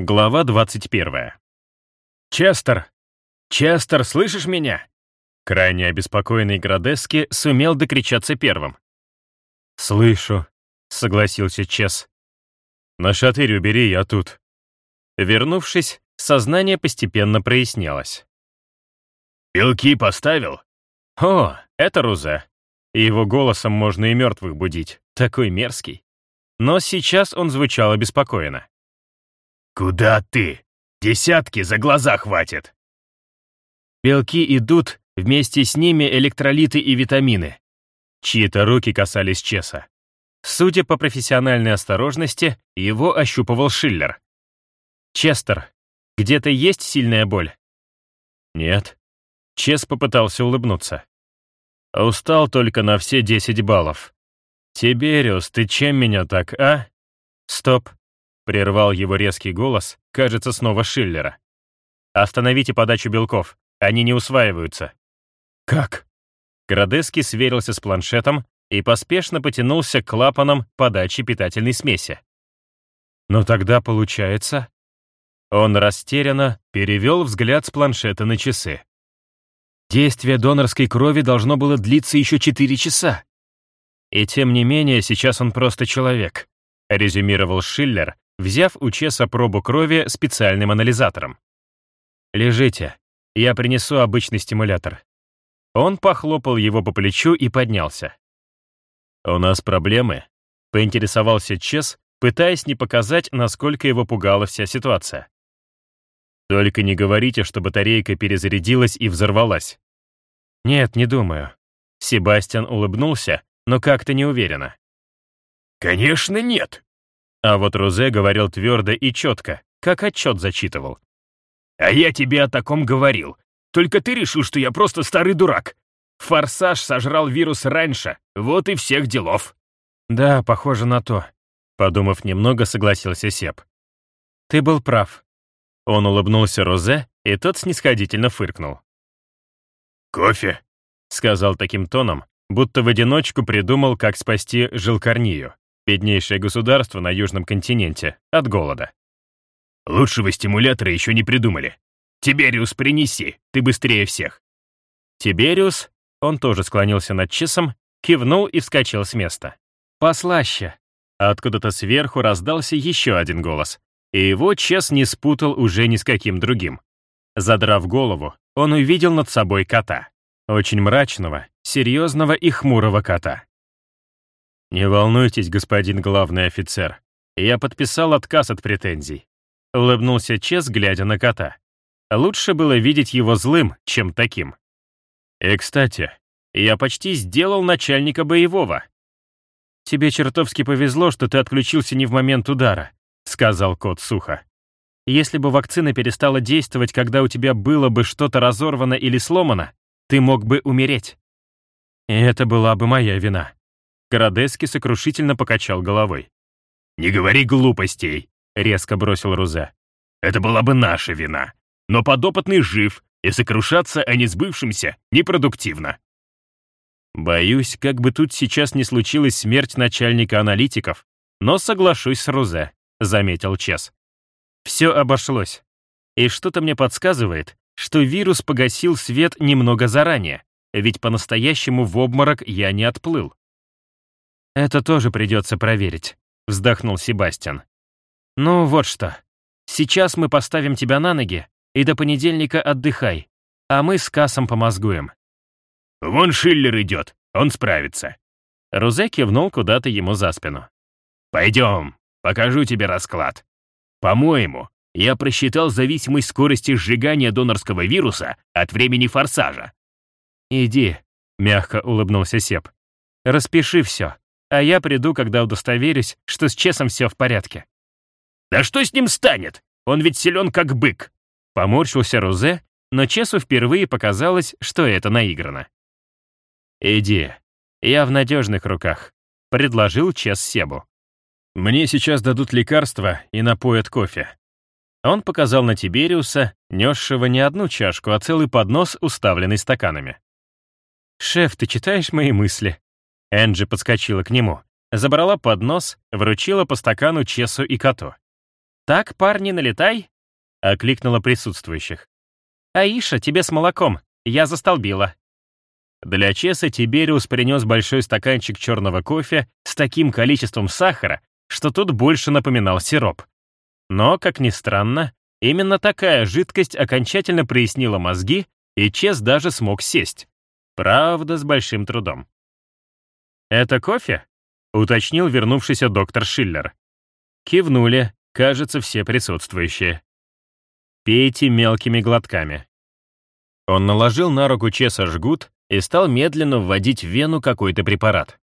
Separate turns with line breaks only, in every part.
Глава 21. «Честер! Честер, слышишь меня?» Крайне обеспокоенный Градески сумел докричаться первым. «Слышу», — согласился Чес. «На шатырь убери, я тут». Вернувшись, сознание постепенно прояснялось.
«Белки поставил?»
«О, это Рузе. Его голосом можно и мертвых будить, такой мерзкий». Но сейчас он звучал обеспокоенно.
«Куда ты? Десятки за глаза хватит!»
Белки идут, вместе с ними электролиты и витамины. Чьи-то руки касались Чеса. Судя по профессиональной осторожности, его ощупывал Шиллер. «Честер, где-то есть сильная боль?» «Нет». Чес попытался улыбнуться. «Устал только на все 10 баллов. Тибериус, ты чем меня так, а?» «Стоп. Прервал его резкий голос, кажется, снова Шиллера. «Остановите подачу белков, они не усваиваются». «Как?» Градески сверился с планшетом и поспешно потянулся к клапанам подачи питательной смеси. «Но тогда получается...» Он растерянно перевел взгляд с планшета на часы. Действие донорской крови должно было длиться еще 4 часа. И тем не менее, сейчас он просто человек, резюмировал Шиллер, взяв у Чеса пробу крови специальным анализатором. «Лежите, я принесу обычный стимулятор». Он похлопал его по плечу и поднялся. «У нас проблемы?» — поинтересовался Чес, пытаясь не показать, насколько его пугала вся ситуация. «Только не говорите, что батарейка перезарядилась и взорвалась». «Нет, не думаю». Себастьян улыбнулся, но как-то неуверенно.
«Конечно нет»,
а вот Рузе говорил твердо и четко, как отчет зачитывал.
«А я тебе о таком говорил. Только ты решил, что я просто старый дурак. Форсаж сожрал вирус раньше, вот и всех делов».
«Да, похоже на то», — подумав немного, согласился Сеп. «Ты был прав». Он улыбнулся Розе, и тот снисходительно фыркнул.
«Кофе», —
сказал таким тоном, будто в одиночку придумал, как спасти жилкарнию беднейшее государство на Южном континенте, от голода.
Лучшего стимулятора еще не придумали. Тибериус, принеси, ты быстрее всех.
Тибериус, он тоже склонился над часом, кивнул и вскочил с места. «Послаще!» Откуда-то сверху раздался еще один голос, и его Чес не спутал уже ни с каким другим. Задрав голову, он увидел над собой кота. Очень мрачного, серьезного и хмурого кота. «Не волнуйтесь, господин главный офицер. Я подписал отказ от претензий». Улыбнулся Чес, глядя на кота. Лучше было видеть его злым, чем таким. «И, кстати, я почти сделал начальника боевого». «Тебе чертовски повезло, что ты отключился не в момент удара», — сказал кот сухо. «Если бы вакцина перестала действовать, когда у тебя было бы что-то разорвано или сломано, ты мог бы умереть. И это была бы моя вина». Карадески сокрушительно покачал головой.
«Не говори глупостей», — резко бросил Рузе. «Это была бы наша вина. Но подопытный жив, и сокрушаться о несбывшемся непродуктивно».
Боюсь, как бы тут сейчас не случилась смерть начальника аналитиков, но соглашусь с Рузе, заметил Чес. Все обошлось. И что-то мне подсказывает, что вирус погасил свет немного заранее, ведь по-настоящему в обморок я не отплыл. «Это тоже придется проверить», — вздохнул Себастьян. «Ну вот что. Сейчас мы поставим тебя на ноги, и до понедельника отдыхай, а мы с Кассом помозгуем».
«Вон Шиллер идет, он справится».
Рузе кивнул куда-то ему за спину.
«Пойдем, покажу тебе расклад. По-моему, я просчитал зависимость скорости сжигания донорского вируса от времени форсажа».
«Иди», — мягко улыбнулся Сеп. «Распиши все, а я приду, когда удостоверюсь, что с Чесом все в порядке».
«Да что с ним станет? Он ведь силен как бык!»
Поморщился Рузе, но Чесу впервые показалось, что это наиграно. «Иди, я в надежных руках», — предложил Чес Себу. «Мне сейчас дадут лекарства и напоят кофе». Он показал на Тибериуса, несшего не одну чашку, а целый поднос, уставленный стаканами. «Шеф, ты читаешь мои мысли?» Энджи подскочила к нему, забрала поднос, вручила по стакану Чесу и коту. «Так, парни, налетай!» — окликнула присутствующих. «Аиша, тебе с молоком, я застолбила». Для Чеса Тибериус принес большой стаканчик черного кофе с таким количеством сахара, что тот больше напоминал сироп. Но, как ни странно, именно такая жидкость окончательно прояснила мозги, и Чес даже смог сесть. Правда, с большим трудом. «Это кофе?» — уточнил вернувшийся доктор Шиллер. Кивнули, кажется, все присутствующие. «Пейте мелкими глотками». Он наложил на руку Чеса жгут и стал медленно вводить в вену какой-то препарат.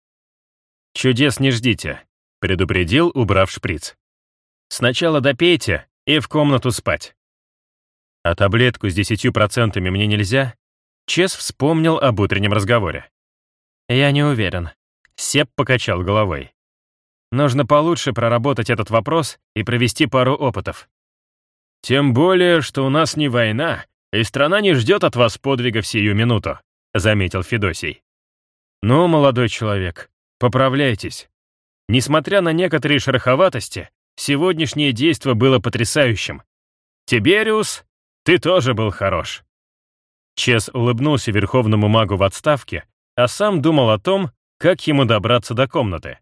«Чудес не ждите», — предупредил, убрав шприц. «Сначала допейте и в комнату спать». «А таблетку с десятью процентами мне нельзя?» Чес вспомнил об утреннем разговоре. «Я не уверен». Сеп покачал головой. «Нужно получше проработать этот вопрос и провести пару опытов». «Тем более, что у нас не война, и страна не ждет от вас подвига в сию минуту», — заметил Федосий. «Ну, молодой человек, поправляйтесь. Несмотря на некоторые шероховатости, сегодняшнее действо было потрясающим. Тибериус, ты тоже был хорош». Чес улыбнулся верховному магу в отставке, а сам думал о том, как ему добраться до комнаты.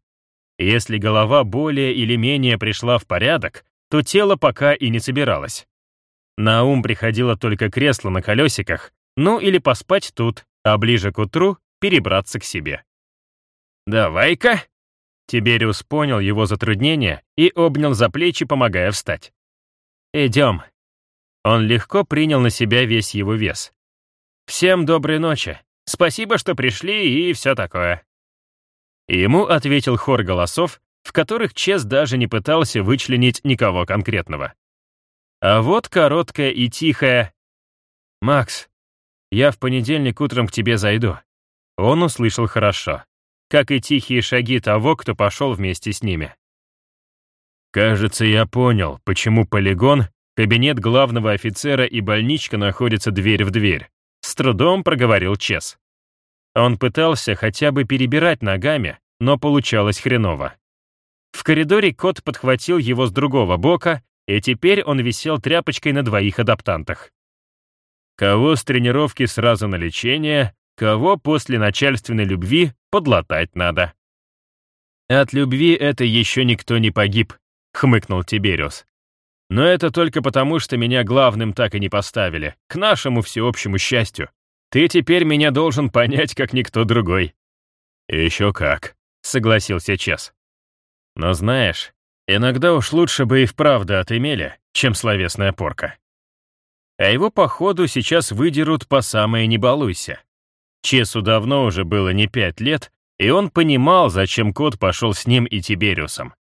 Если голова более или менее пришла в порядок, то тело пока и не собиралось. На ум приходило только кресло на колесиках, ну или поспать тут, а ближе к утру перебраться к себе. «Давай-ка!» Тибериус понял его затруднение и обнял за плечи, помогая встать. «Идем». Он легко принял на себя весь его вес. «Всем доброй ночи. Спасибо, что пришли и все такое». Ему ответил хор голосов, в которых Чес даже не пытался вычленить никого конкретного. А вот короткая и тихая «Макс, я в понедельник утром к тебе зайду». Он услышал хорошо, как и тихие шаги того, кто пошел вместе с ними. Кажется, я понял, почему полигон, кабинет главного офицера и больничка находятся дверь в дверь. С трудом проговорил Чес. Он пытался хотя бы перебирать ногами, но получалось хреново. В коридоре кот подхватил его с другого бока, и теперь он висел тряпочкой на двоих адаптантах. Кого с тренировки сразу на лечение, кого после начальственной любви подлатать надо. «От любви это еще никто не погиб», — хмыкнул Тибериус. «Но это только потому, что меня главным так и не поставили, к нашему всеобщему счастью. Ты теперь меня должен понять, как никто другой». «Еще как», — согласился Чес. «Но знаешь, иногда уж лучше бы и вправду отымели, чем словесная порка» а его, походу, сейчас выдерут по самое не балуйся. Чесу давно уже было не пять лет, и он понимал, зачем кот пошел с ним и Тибериусом.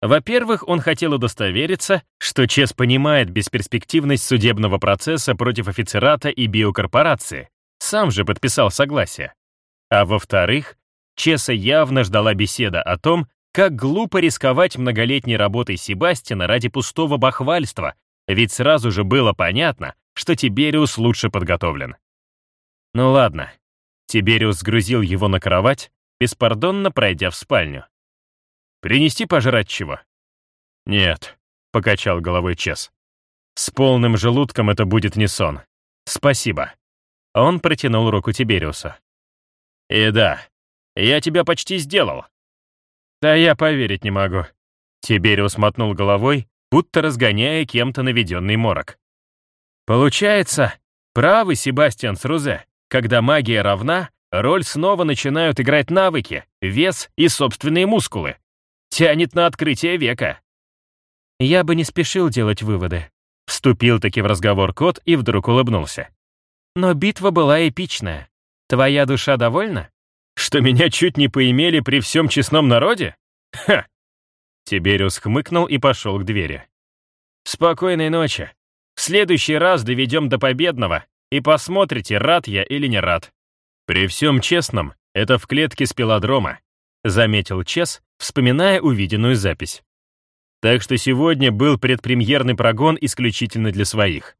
Во-первых, он хотел удостовериться, что Чес понимает бесперспективность судебного процесса против офицерата и биокорпорации, сам же подписал согласие. А во-вторых, Чеса явно ждала беседа о том, как глупо рисковать многолетней работой Себастина ради пустого бахвальства, ведь сразу же было понятно, что Тибериус лучше подготовлен. Ну ладно. Тибериус сгрузил его на кровать, беспардонно пройдя в спальню. «Принести пожрать чего?» «Нет», — покачал головой Чес. «С полным желудком это будет не сон. Спасибо». Он протянул руку Тибериуса. «И да, я тебя почти сделал». «Да я поверить не могу». Тибериус мотнул головой будто разгоняя кем-то наведенный морок. Получается, правый Себастьян Срузе, когда магия равна, роль снова начинают играть навыки, вес и собственные мускулы. Тянет на открытие века. Я бы не спешил делать выводы. Вступил таки в разговор кот и вдруг улыбнулся. Но битва была эпичная. Твоя душа довольна? Что меня чуть не поимели при всем честном народе? Ха! Тибериус хмыкнул и пошел к двери. «Спокойной ночи. В следующий раз доведем до победного, и посмотрите, рад я или не рад. При всем честном, это в клетке спилодрома», заметил Чес, вспоминая увиденную запись. Так что сегодня был предпремьерный прогон исключительно для своих.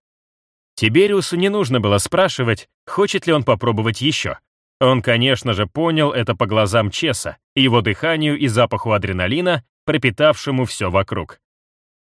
Тибериусу не нужно было спрашивать, хочет ли он попробовать еще. Он, конечно же, понял это по глазам Чеса, его дыханию и запаху адреналина, пропитавшему все вокруг.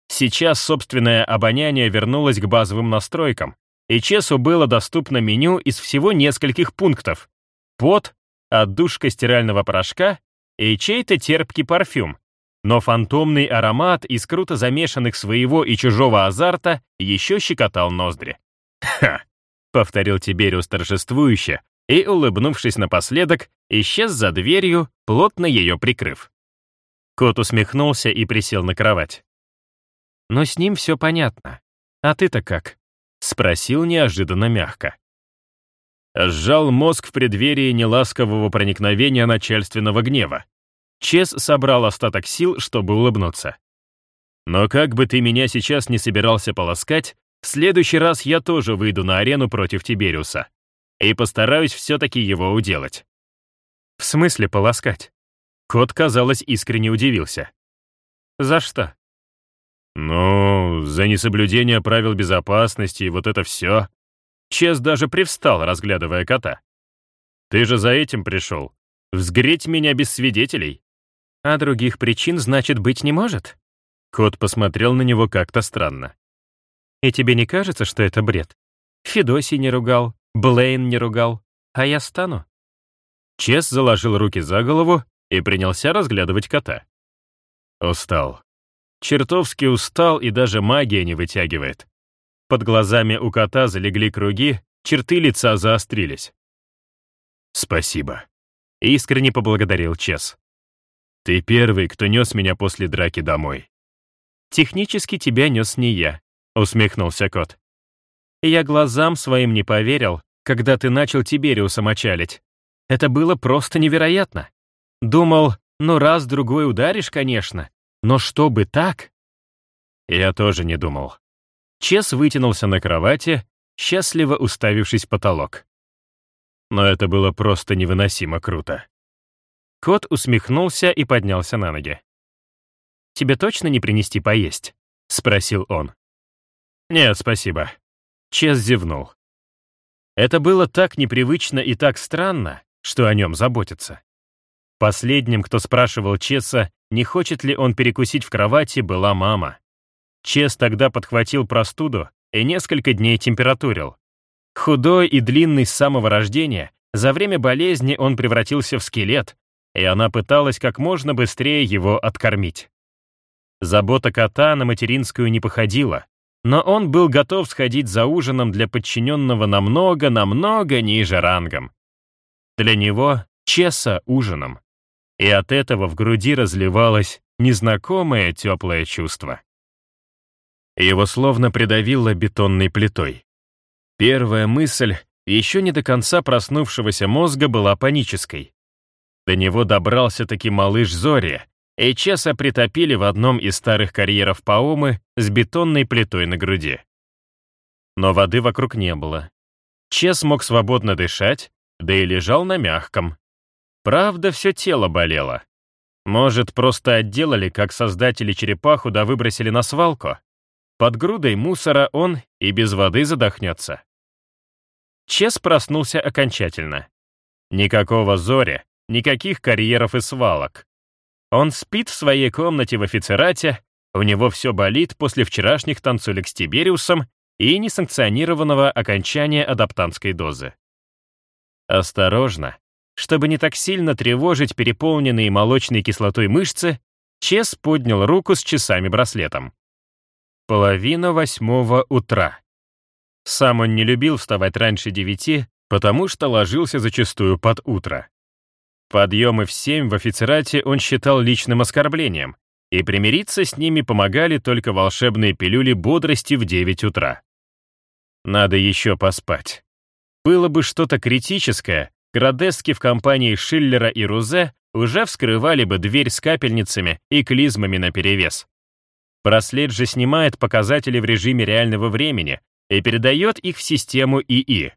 Сейчас собственное обоняние вернулось к базовым настройкам, и Чесу было доступно меню из всего нескольких пунктов. Пот, отдушка стирального порошка и чей-то терпкий парфюм. Но фантомный аромат из круто замешанных своего и чужого азарта еще щекотал ноздри. «Ха!» — повторил Тибериус торжествующе, и, улыбнувшись напоследок, исчез за дверью, плотно ее прикрыв. Кот усмехнулся и присел на кровать. «Но с ним все понятно. А ты-то как?» — спросил неожиданно мягко.
Сжал мозг в преддверии неласкового проникновения начальственного гнева. Чес собрал остаток сил, чтобы улыбнуться. «Но как бы ты меня сейчас не собирался полоскать, в следующий раз я тоже выйду на арену против Тибериуса и постараюсь все-таки его уделать».
«В смысле полоскать?» Кот, казалось, искренне удивился. «За что?»
«Ну, за несоблюдение правил безопасности и вот это все». Чес даже привстал, разглядывая кота. «Ты же за этим пришел. Взгреть меня без свидетелей».
«А других причин, значит, быть не может?»
Кот посмотрел на него как-то странно.
«И тебе не кажется, что это бред? Федосий не ругал, Блейн не ругал, а я стану?»
Чес заложил руки за голову и принялся разглядывать кота. Устал. Чертовски устал и даже магия не вытягивает. Под глазами у кота залегли круги, черты лица заострились. «Спасибо», — искренне поблагодарил Чес. «Ты первый, кто нес меня после драки домой».
«Технически тебя нес не я», — усмехнулся кот. «Я глазам своим не поверил, когда ты начал Тибериуса мочалить. Это было просто невероятно. Думал, ну раз-другой ударишь, конечно, но чтобы так?
Я тоже не думал.
Чес вытянулся на кровати, счастливо уставившись в потолок.
Но это было просто невыносимо круто.
Кот усмехнулся и поднялся на ноги. «Тебе точно не принести поесть?» — спросил он.
«Нет, спасибо».
Чес зевнул. Это было так непривычно и так странно, что о нем заботятся. Последним, кто спрашивал Чеса, не хочет ли он перекусить в кровати, была мама. Чес тогда подхватил простуду и несколько дней температурил. Худой и длинный с самого рождения, за время болезни он превратился в скелет, и она пыталась как можно быстрее его откормить. Забота кота на материнскую не походила, но он был готов сходить за ужином для подчиненного намного-намного ниже рангом. Для него Чеса ужином и от этого в груди разливалось незнакомое теплое чувство. Его словно придавило бетонной плитой. Первая мысль еще не до конца проснувшегося мозга была панической. До него добрался-таки малыш Зори, и Чеса притопили в одном из старых карьеров Паомы с бетонной плитой на груди. Но воды вокруг не было. Чес мог свободно дышать, да и лежал на мягком, Правда, все тело болело. Может, просто отделали, как создатели черепаху, да выбросили на свалку? Под грудой мусора он и без воды задохнется. Чес проснулся окончательно. Никакого зори, никаких карьеров и свалок. Он спит в своей комнате в офицерате, у него все болит после вчерашних танцулек с Тибериусом и несанкционированного окончания адаптантской дозы. Осторожно, чтобы не так сильно тревожить переполненные молочной кислотой мышцы, Чес поднял руку с часами-браслетом. Половина восьмого утра. Сам он не любил вставать раньше девяти, потому что ложился зачастую под утро. Подъемы в семь в офицерате он считал личным оскорблением, и примириться с ними помогали только волшебные пилюли бодрости в девять утра. Надо еще поспать. Было бы что-то критическое, Градески в компании Шиллера и Рузе уже вскрывали бы дверь с капельницами и клизмами наперевес. Браслет же снимает показатели в режиме реального времени и передает их в систему ИИ.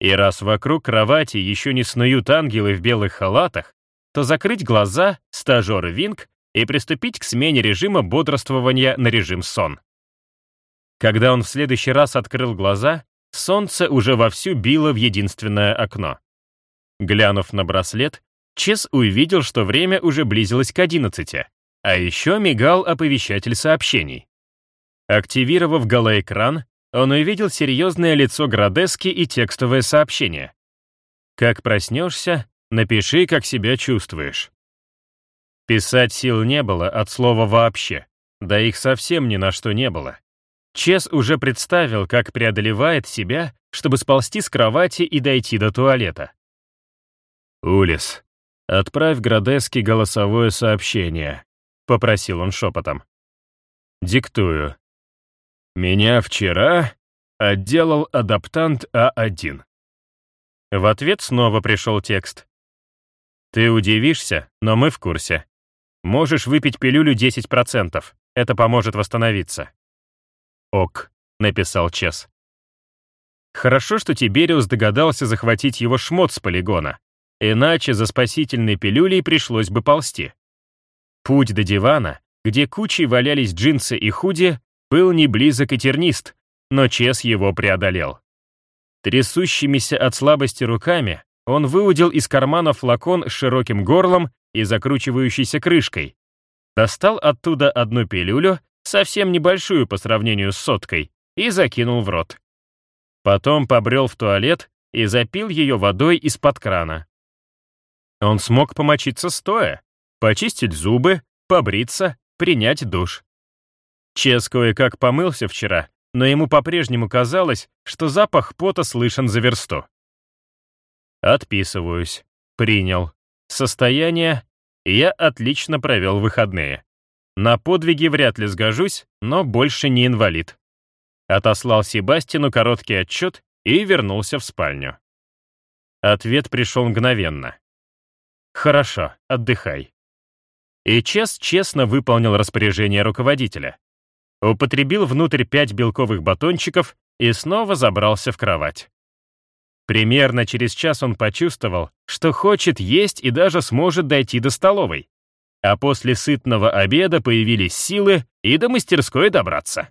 И раз вокруг кровати еще не снуют ангелы в белых халатах, то закрыть глаза, стажер Винг, и приступить к смене режима бодрствования на режим сон. Когда он в следующий раз открыл глаза, солнце уже вовсю било в единственное окно. Глянув на браслет, Чес увидел, что время уже близилось к 11, а еще мигал оповещатель сообщений. Активировав голоэкран, он увидел серьезное лицо Градески и текстовое сообщение. «Как проснешься, напиши, как себя чувствуешь». Писать сил не было от слова «вообще», да их совсем ни на что не было. Чес уже представил, как преодолевает себя, чтобы сползти с кровати и дойти до туалета. «Улис, отправь Градески голосовое сообщение», — попросил он шепотом. «Диктую. Меня вчера отделал адаптант А1». В ответ снова пришел текст. «Ты удивишься, но мы в курсе. Можешь выпить пилюлю 10%. Это поможет восстановиться». «Ок», — написал Чес. Хорошо, что Тибериус догадался захватить его шмот с полигона, иначе за спасительной пилюлей пришлось бы ползти. Путь до дивана, где кучей валялись джинсы и худи, был не близок и тернист, но Чес его преодолел. Трясущимися от слабости руками он выудил из кармана флакон с широким горлом и закручивающейся крышкой, достал оттуда одну пилюлю, совсем небольшую по сравнению с соткой, и закинул в рот. Потом побрел в туалет и запил ее водой из-под крана. Он смог помочиться стоя, почистить зубы, побриться, принять душ. Чес кое-как помылся вчера, но ему по-прежнему казалось, что запах пота слышен за версту. Отписываюсь. Принял. Состояние. Я отлично провел выходные. На подвиги вряд ли сгожусь, но больше не инвалид. Отослал Себастину короткий отчет и вернулся в спальню. Ответ пришел мгновенно. «Хорошо, отдыхай». И Чес честно выполнил распоряжение руководителя. Употребил внутрь пять белковых батончиков и снова забрался в кровать. Примерно через час он почувствовал, что хочет есть и даже сможет дойти до столовой. А после сытного обеда появились силы и до мастерской добраться.